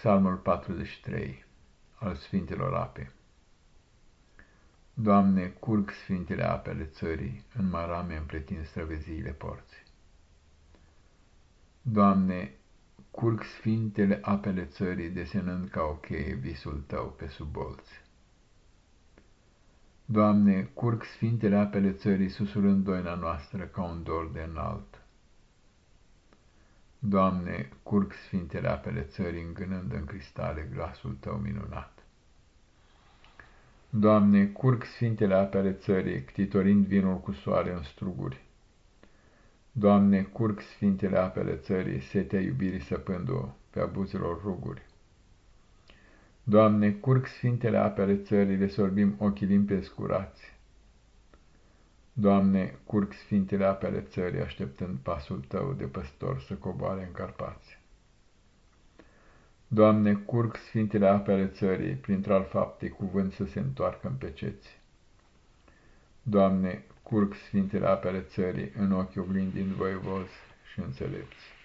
Psalmul 43 al Sfintelor Ape Doamne, curg sfintele apele țării, în marame împletind străveziile porții. Doamne, curg sfintele apele țării, desenând ca o cheie visul Tău pe sub bolți. Doamne, curg sfintele apele țării, susurând doina noastră ca un dor de înalt. Doamne, curg sfintele apele țării, îngânând în cristale glasul Tău minunat. Doamne, curg sfintele apele țării, ctitorind vinul cu soare în struguri. Doamne, curg sfintele apele țării, setea iubirii săpându-o pe abuzelor ruguri. Doamne, curg sfintele apele țării, le sorbim ochii limpezi curați. Doamne, curg sfintele apele țării, așteptând pasul Tău de păstor să coboare în Carpați. Doamne, curg sfintele apele țării, printr-al faptei cuvânt să se întoarcă în peceți. Doamne, curg sfintele apele țării, în ochi oglindind voievozi și înțelepți.